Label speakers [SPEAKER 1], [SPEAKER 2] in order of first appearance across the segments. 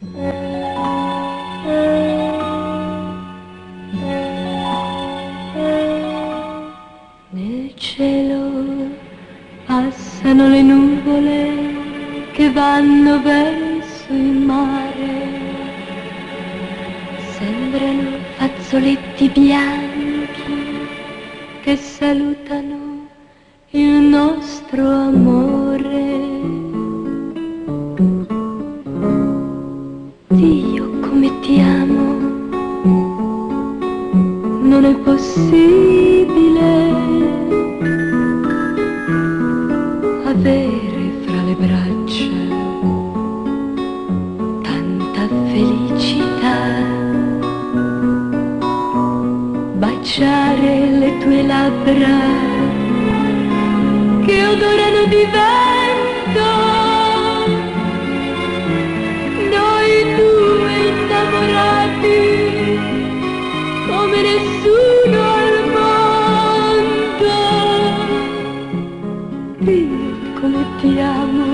[SPEAKER 1] Nel cielo passano le nuvole che vanno verso il mare. Sembrano fazzoletti bianchi che salutano il nostro amore. Felicità, baciare le tue labbra che odorano di vento, noi due innamorati come nessuno al mondo. Dio come ti amo,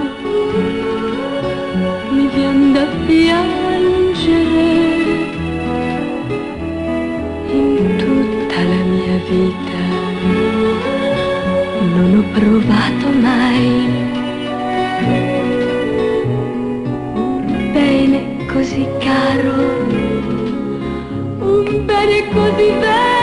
[SPEAKER 1] mi viene da piangere Non ho provato mai un bene così caro, un bene così vero.